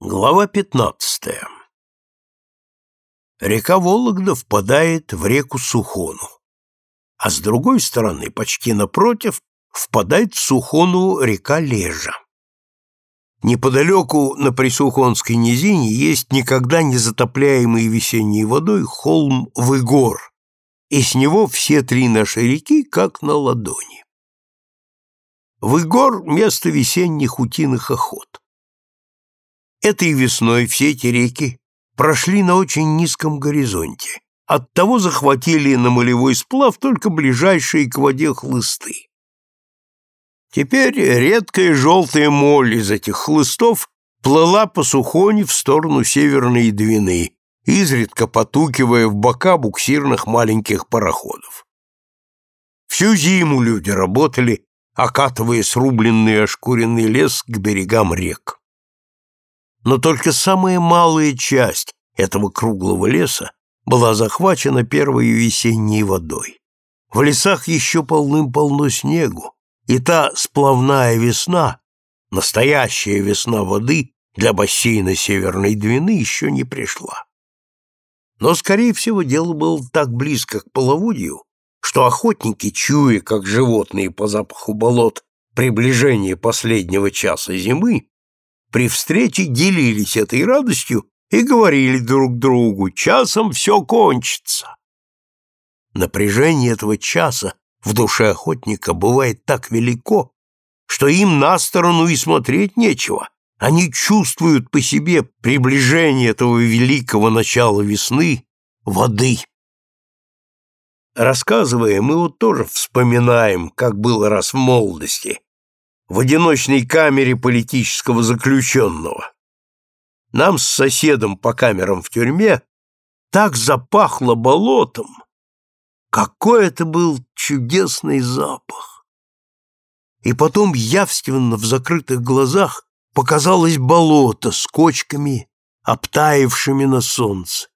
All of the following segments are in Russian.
Глава 15. Река Вологда впадает в реку Сухону, а с другой стороны, почти напротив, впадает в Сухону река Лежа. Неподалеку на Присухонской низине есть никогда не затопляемый весенней водой холм Выгор, и с него все три наши реки как на ладони. Выгор — место весенних утиных охот. Этой весной все эти реки прошли на очень низком горизонте, оттого захватили на молевой сплав только ближайшие к воде хлысты. Теперь редкая желтая моль из этих хлыстов плыла по сухоне в сторону Северной Двины, изредка потукивая в бока буксирных маленьких пароходов. Всю зиму люди работали, окатывая срубленный ошкуренный лес к берегам рек но только самая малая часть этого круглого леса была захвачена первой весенней водой. В лесах еще полным-полно снегу, и та сплавная весна, настоящая весна воды для бассейна Северной Двины еще не пришла. Но, скорее всего, дело было так близко к половодью, что охотники, чуя, как животные по запаху болот, приближение последнего часа зимы, при встрече делились этой радостью и говорили друг другу «часом все кончится». Напряжение этого часа в душе охотника бывает так велико, что им на сторону и смотреть нечего. Они чувствуют по себе приближение этого великого начала весны, воды. Рассказывая, мы вот тоже вспоминаем, как было раз в молодости, в одиночной камере политического заключенного. Нам с соседом по камерам в тюрьме так запахло болотом. Какой это был чудесный запах! И потом явственно в закрытых глазах показалось болото с кочками, обтаившими на солнце.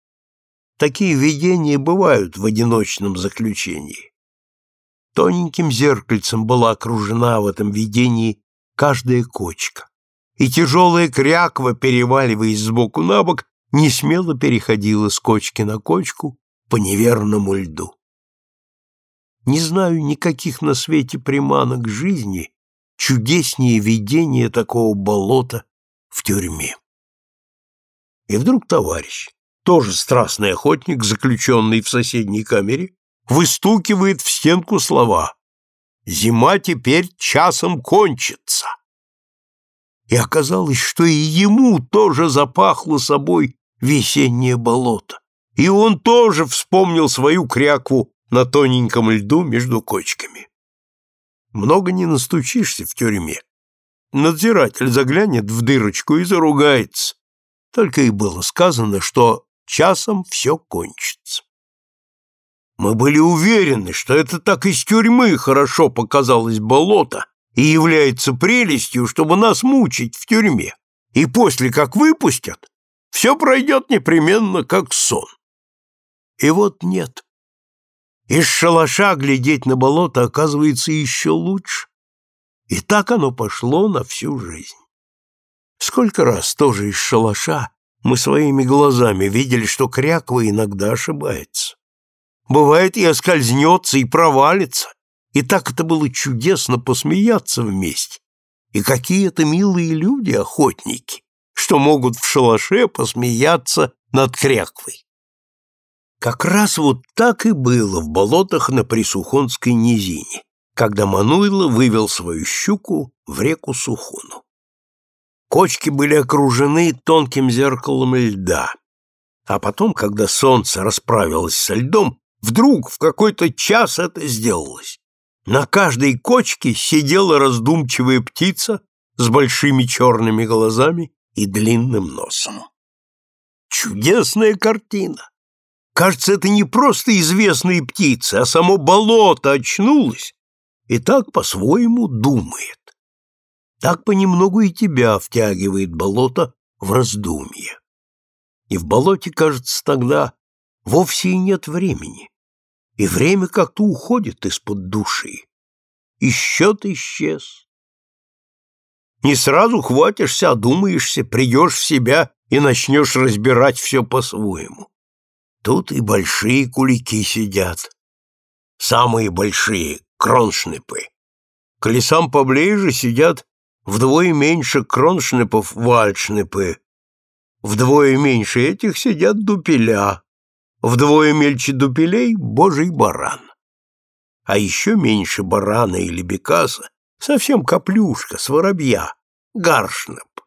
Такие видения бывают в одиночном заключении. Тоненьким зеркальцем была окружена в этом видении каждая кочка, и тяжелая кряква, переваливаясь сбоку на бок, не смело переходила с кочки на кочку по неверному льду. Не знаю никаких на свете приманок жизни, чудеснее видения такого болота в тюрьме. И вдруг товарищ, тоже страстный охотник, заключенный в соседней камере, выстукивает в стенку слова «Зима теперь часом кончится». И оказалось, что и ему тоже запахло собой весеннее болото, и он тоже вспомнил свою крякву на тоненьком льду между кочками. Много не настучишься в тюрьме. Надзиратель заглянет в дырочку и заругается. Только и было сказано, что часом все кончится. Мы были уверены, что это так из тюрьмы хорошо показалось болото и является прелестью, чтобы нас мучить в тюрьме. И после, как выпустят, все пройдет непременно как сон. И вот нет. Из шалаша глядеть на болото оказывается еще лучше. И так оно пошло на всю жизнь. Сколько раз тоже из шалаша мы своими глазами видели, что кряква иногда ошибается. Бывает, и оскользнется, и провалится. И так это было чудесно посмеяться вместе. И какие это милые люди, охотники, что могут в шалаше посмеяться над кряквой. Как раз вот так и было в болотах на Присухонской низине, когда Мануйло вывел свою щуку в реку Сухону. Кочки были окружены тонким зеркалом льда, а потом, когда солнце расправилось со льдом, Вдруг в какой-то час это сделалось. На каждой кочке сидела раздумчивая птица с большими черными глазами и длинным носом. Чудесная картина! Кажется, это не просто известные птицы, а само болото очнулось и так по-своему думает. Так понемногу и тебя втягивает болото в раздумье. И в болоте, кажется, тогда вовсе и нет времени и время как-то уходит из-под души, и счет исчез. Не сразу хватишься, одумаешься, придешь в себя и начнешь разбирать все по-своему. Тут и большие кулики сидят. Самые большие — кроншнепы. К лесам поближе сидят вдвое меньше кроншнепов вальшнепы. Вдвое меньше этих сидят дупеля. Вдвое мельче дупелей — божий баран. А еще меньше барана или бекаса совсем каплюшка с воробья, гаршнеп.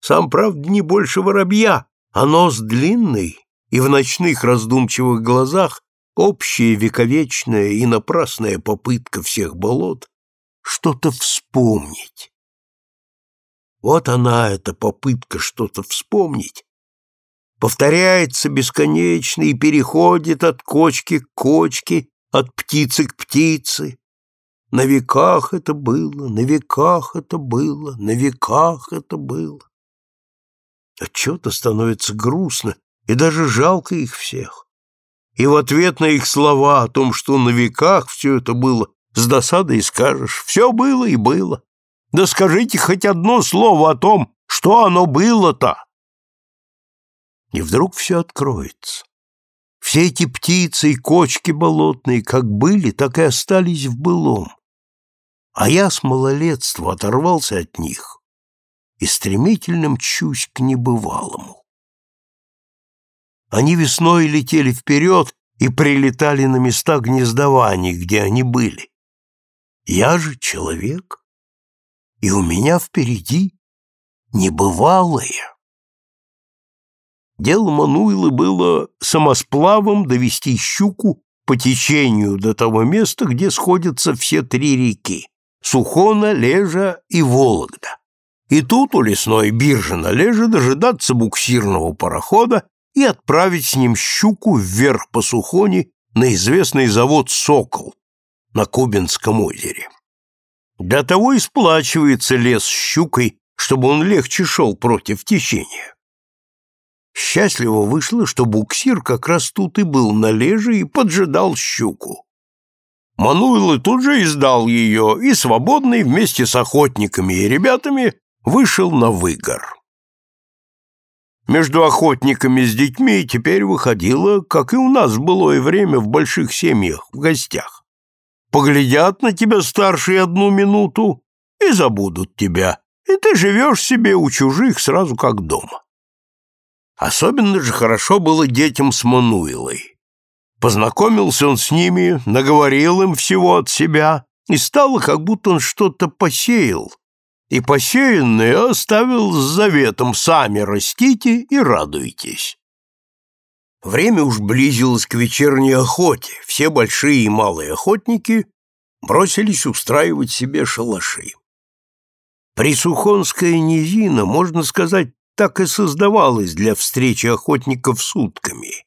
Сам, правда, не больше воробья, а нос длинный, и в ночных раздумчивых глазах общая вековечная и напрасная попытка всех болот что-то вспомнить. Вот она, эта попытка что-то вспомнить, повторяется бесконечно и переходит от кочки к кочке, от птицы к птице. На веках это было, на веках это было, на веках это было. Отчего-то становится грустно и даже жалко их всех. И в ответ на их слова о том, что на веках все это было, с досадой скажешь, все было и было. Да скажите хоть одно слово о том, что оно было-то. И вдруг все откроется. Все эти птицы и кочки болотные как были, так и остались в былом. А я с малолетства оторвался от них и стремительно мчусь к небывалому. Они весной летели вперед и прилетали на места гнездований, где они были. Я же человек, и у меня впереди небывалое. Дело Мануилы было самосплавом довести щуку по течению до того места, где сходятся все три реки — Сухона, Лежа и Вологда. И тут у лесной биржи на Леже дожидаться буксирного парохода и отправить с ним щуку вверх по Сухоне на известный завод «Сокол» на Кубинском озере. Для того и сплачивается лес с щукой, чтобы он легче шел против течения. Счастливо вышло, что буксир как раз тут и был на леже и поджидал щуку. Мануил тут же издал ее и, свободный, вместе с охотниками и ребятами, вышел на выгор. Между охотниками с детьми теперь выходило, как и у нас в былое время в больших семьях, в гостях. Поглядят на тебя старшие одну минуту и забудут тебя, и ты живешь себе у чужих сразу как дома. Особенно же хорошо было детям с Мануилой. Познакомился он с ними, наговорил им всего от себя, и стало, как будто он что-то посеял, и посеянное оставил с заветом «сами растите и радуйтесь». Время уж близилось к вечерней охоте, все большие и малые охотники бросились устраивать себе шалаши. Присухонская низина, можно сказать, так и создавалась для встречи охотников с утками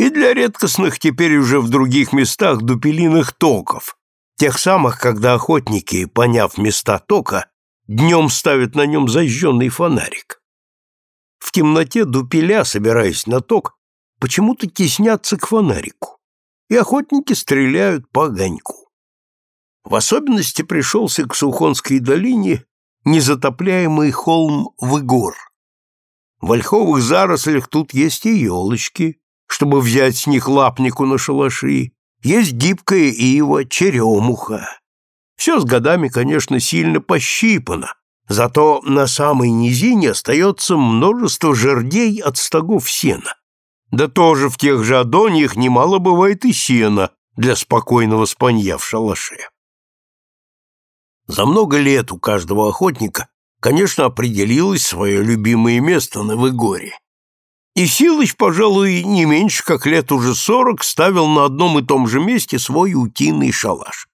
и для редкостных теперь уже в других местах дупелиных токов, тех самых, когда охотники, поняв места тока, днем ставят на нем зажженный фонарик. В темноте дупеля, собираясь на ток, почему-то теснятся к фонарику, и охотники стреляют по огоньку. В особенности пришелся к Сухонской долине незатопляемый холм Выгор – в ольховых зарослях тут есть и елочки, чтобы взять с них лапнику на шалаши, есть гибкая ива, черемуха. Все с годами, конечно, сильно пощипано, зато на самой низине остается множество жердей от стогов сена. Да тоже в тех же адониях немало бывает и сена для спокойного спанья в шалаше. За много лет у каждого охотника конечно, определилось свое любимое место на Выгоре. И Силыч, пожалуй, не меньше, как лет уже сорок, ставил на одном и том же месте свой утиный шалаш.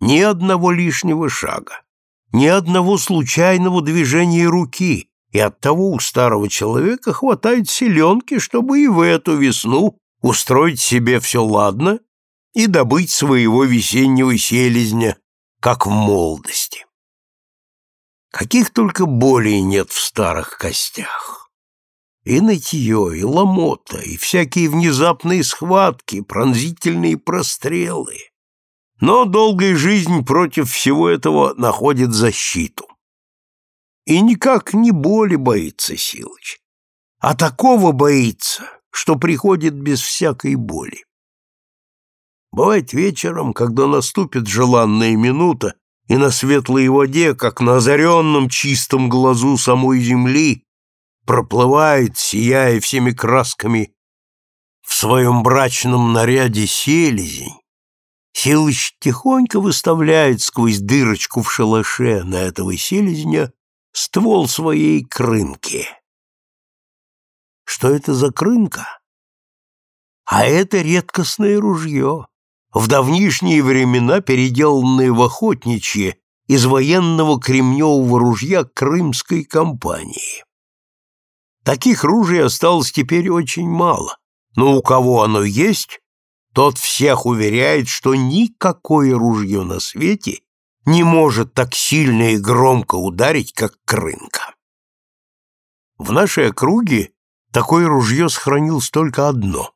Ни одного лишнего шага, ни одного случайного движения руки, и оттого у старого человека хватает селенки, чтобы и в эту весну устроить себе все ладно и добыть своего весеннего селезня, как в молодости. Каких только болей нет в старых костях. И нытье, и ломота, и всякие внезапные схватки, пронзительные прострелы. Но долгая жизнь против всего этого находит защиту. И никак не боли боится Силыч, а такого боится, что приходит без всякой боли. Бывает вечером, когда наступит желанная минута, и на светлой воде, как на озаренном чистом глазу самой земли, проплывает, сияя всеми красками, в своем брачном наряде селезень, Силыч тихонько выставляет сквозь дырочку в шалаше на этого селезня ствол своей крынки. Что это за крынка? А это редкостное ружье, в давнишние времена переделанное в охотничье из военного кремневого ружья крымской компании. Таких ружей осталось теперь очень мало, но у кого оно есть, тот всех уверяет, что никакое ружье на свете не может так сильно и громко ударить, как крынка. В нашей округе такое ружье сохранилось только одно.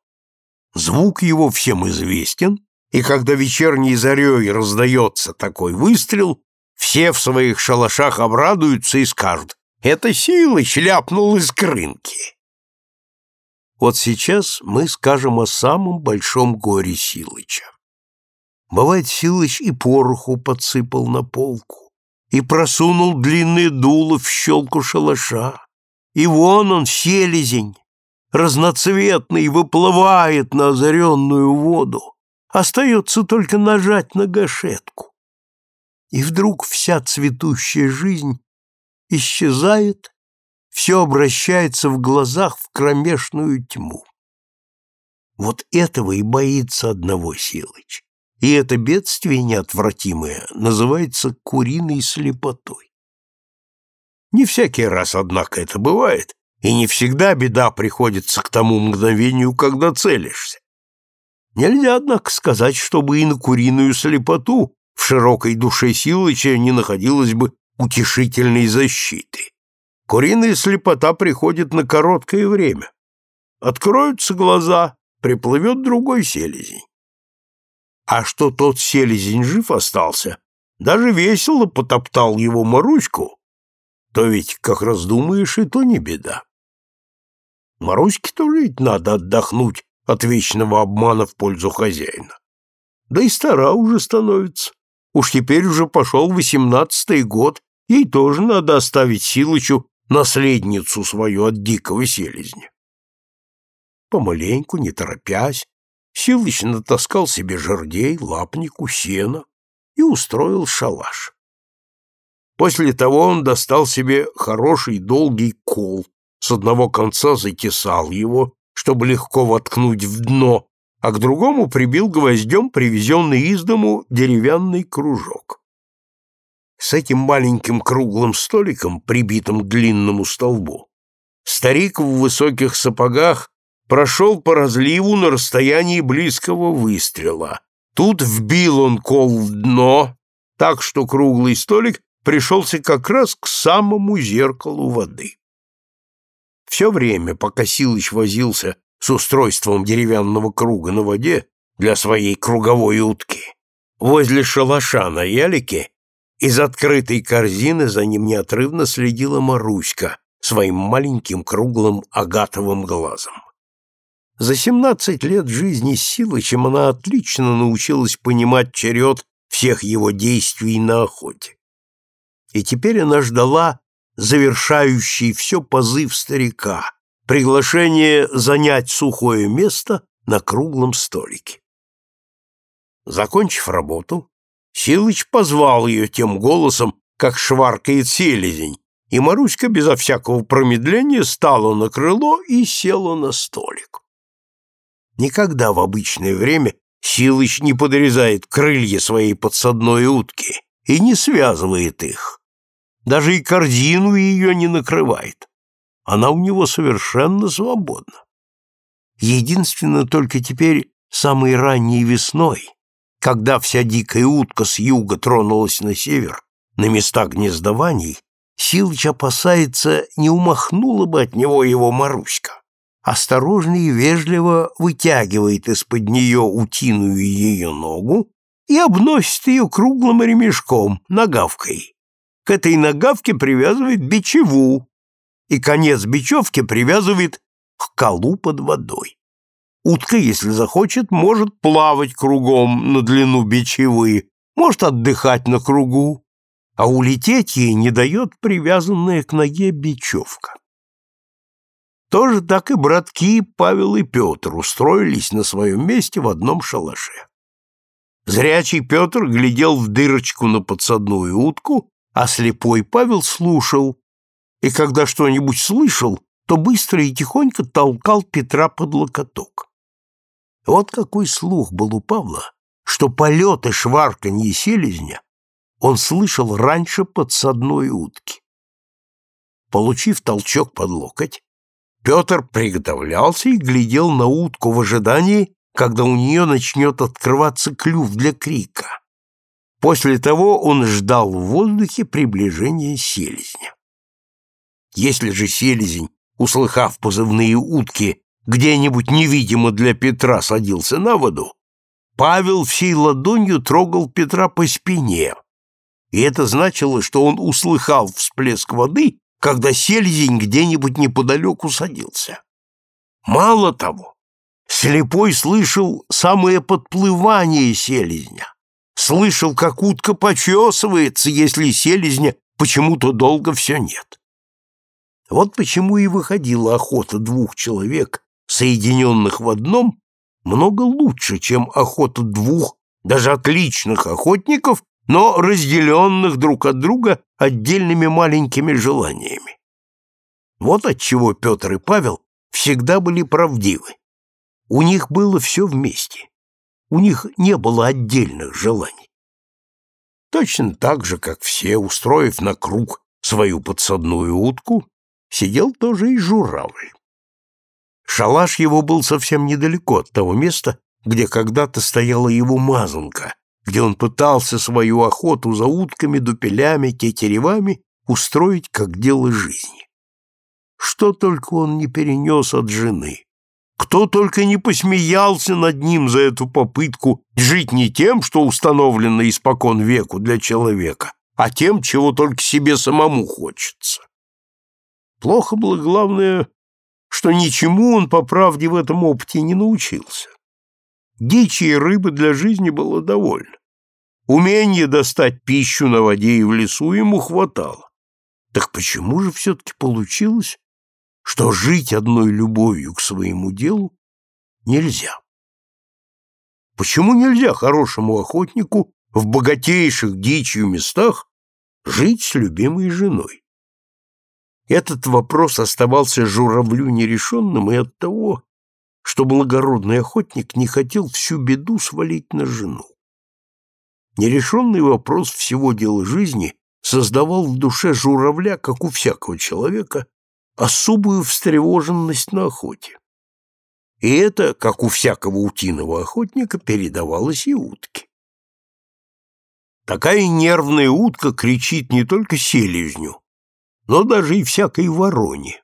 Звук его всем известен, и когда вечерней зарей раздается такой выстрел, все в своих шалашах обрадуются и скажут «Это Силыч ляпнул из крынки». Вот сейчас мы скажем о самом большом горе Силыча. Бывает, Силыч и пороху подсыпал на полку, и просунул длинное дуло в щелку шалаша, и вон он, селезень, разноцветный, выплывает на озаренную воду, остается только нажать на гашетку. И вдруг вся цветущая жизнь исчезает все обращается в глазах в кромешную тьму. Вот этого и боится одного Силыч. И это бедствие неотвратимое называется куриной слепотой. Не всякий раз, однако, это бывает, и не всегда беда приходится к тому мгновению, когда целишься. Нельзя, однако, сказать, чтобы и на куриную слепоту в широкой душе Силыча не находилось бы утешительной защиты. Куриная слепота приходит на короткое время. Откроются глаза, приплывет другой селезень. А что тот селезень жив остался, даже весело потоптал его Маруську, то ведь, как раздумаешь, и то не беда. Маруське тоже ведь надо отдохнуть от вечного обмана в пользу хозяина. Да и стара уже становится. Уж теперь уже пошел восемнадцатый год, ей тоже надо оставить Силычу наследницу свою от дикого селезня. Помаленьку, не торопясь, Силыч натаскал себе жердей, лапнику, сена и устроил шалаш. После того он достал себе хороший долгий кол, с одного конца затесал его, чтобы легко воткнуть в дно, а к другому прибил гвоздем привезенный из дому деревянный кружок. С этим маленьким круглым столиком, прибитым к длинному столбу, старик в высоких сапогах прошел по разливу на расстоянии близкого выстрела. Тут вбил он кол в дно, так что круглый столик пришелся как раз к самому зеркалу воды. Все время, пока Силыч возился с устройством деревянного круга на воде для своей круговой утки, возле шалаша на ялике из открытой корзины за ним неотрывно следила Маруська своим маленьким круглым агатовым глазом. За семнадцать лет жизни Силычем она отлично научилась понимать черед всех его действий на охоте. И теперь она ждала завершающий все позыв старика, приглашение занять сухое место на круглом столике. Закончив работу, Силыч позвал ее тем голосом, как шваркает селезень, и Маруська безо всякого промедления стала на крыло и села на столик. Никогда в обычное время Силыч не подрезает крылья своей подсадной утки и не связывает их. Даже и корзину ее не накрывает. Она у него совершенно свободна. Единственно только теперь самой ранней весной, когда вся дикая утка с юга тронулась на север, на места гнездований, Силыч опасается, не умахнула бы от него его Маруська. Осторожно и вежливо вытягивает из-под нее утиную ее ногу и обносит ее круглым ремешком, нагавкой. К этой нагавке привязывает бичеву, и конец бечевки привязывает к колу под водой. Утка, если захочет, может плавать кругом на длину бичевы, может отдыхать на кругу, а улететь ей не дает привязанная к ноге бечевка. Тоже так и братки Павел и Петр устроились на своем месте в одном шалаше. Зрячий Петр глядел в дырочку на подсадную утку, а слепой Павел слушал, и когда что-нибудь слышал, то быстро и тихонько толкал Петра под локоток. Вот какой слух был у Павла, что полеты шварканье селезня он слышал раньше подсадной утки. Получив толчок под локоть, Петр приготовлялся и глядел на утку в ожидании, когда у нее начнет открываться клюв для крика. После того он ждал в воздухе приближения селезня. Если же селезень, услыхав позывные утки, где-нибудь невидимо для Петра садился на воду, Павел всей ладонью трогал Петра по спине, и это значило, что он услыхал всплеск воды, когда селезень где-нибудь неподалеку садился. Мало того, слепой слышал самое подплывание селезня, слышал, как утка почесывается, если селезня почему-то долго все нет. Вот почему и выходила охота двух человек соединенных в одном, много лучше, чем охота двух, даже отличных охотников, но разделенных друг от друга отдельными маленькими желаниями. Вот отчего Петр и Павел всегда были правдивы. У них было все вместе. У них не было отдельных желаний. Точно так же, как все, устроив на круг свою подсадную утку, сидел тоже и журавль. Шалаш его был совсем недалеко от того места, где когда-то стояла его мазанка, где он пытался свою охоту за утками, дупелями, тетеревами устроить как дело жизни. Что только он не перенес от жены. Кто только не посмеялся над ним за эту попытку жить не тем, что установлено испокон веку для человека, а тем, чего только себе самому хочется. Плохо было, главное, что ничему он, по правде, в этом опыте не научился. Дичи и рыбы для жизни было довольно. Умение достать пищу на воде и в лесу ему хватало. Так почему же все-таки получилось, что жить одной любовью к своему делу нельзя? Почему нельзя хорошему охотнику в богатейших дичью местах жить с любимой женой? Этот вопрос оставался журавлю нерешенным и от того, что благородный охотник не хотел всю беду свалить на жену. Нерешенный вопрос всего дела жизни создавал в душе журавля, как у всякого человека, особую встревоженность на охоте. И это, как у всякого утиного охотника, передавалось и утке. Такая нервная утка кричит не только селезню, но даже и всякой вороне.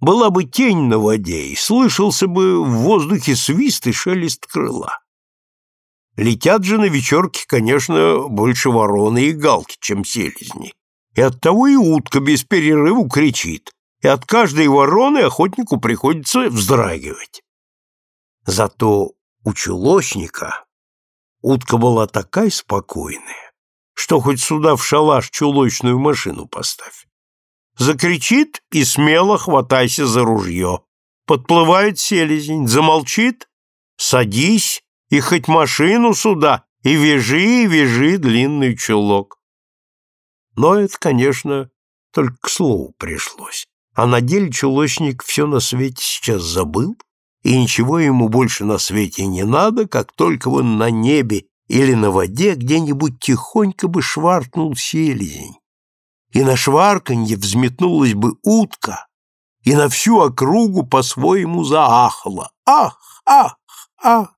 Была бы тень на воде, и слышался бы в воздухе свист и шелест крыла. Летят же на вечерке, конечно, больше вороны и галки, чем селезни. И оттого и утка без перерыва кричит, и от каждой вороны охотнику приходится вздрагивать. Зато у чулочника утка была такая спокойная, что хоть сюда в шалаш чулочную машину поставь. Закричит и смело хватайся за ружье. Подплывает селезень, замолчит, садись и хоть машину сюда, и вяжи, и вяжи длинный чулок. Но это, конечно, только к слову пришлось. А на деле чулочник все на свете сейчас забыл, и ничего ему больше на свете не надо, как только он на небе или на воде где-нибудь тихонько бы шваркнул селезень и на шварканье взметнулась бы утка, и на всю округу по-своему заахала. Ах, ах, ах!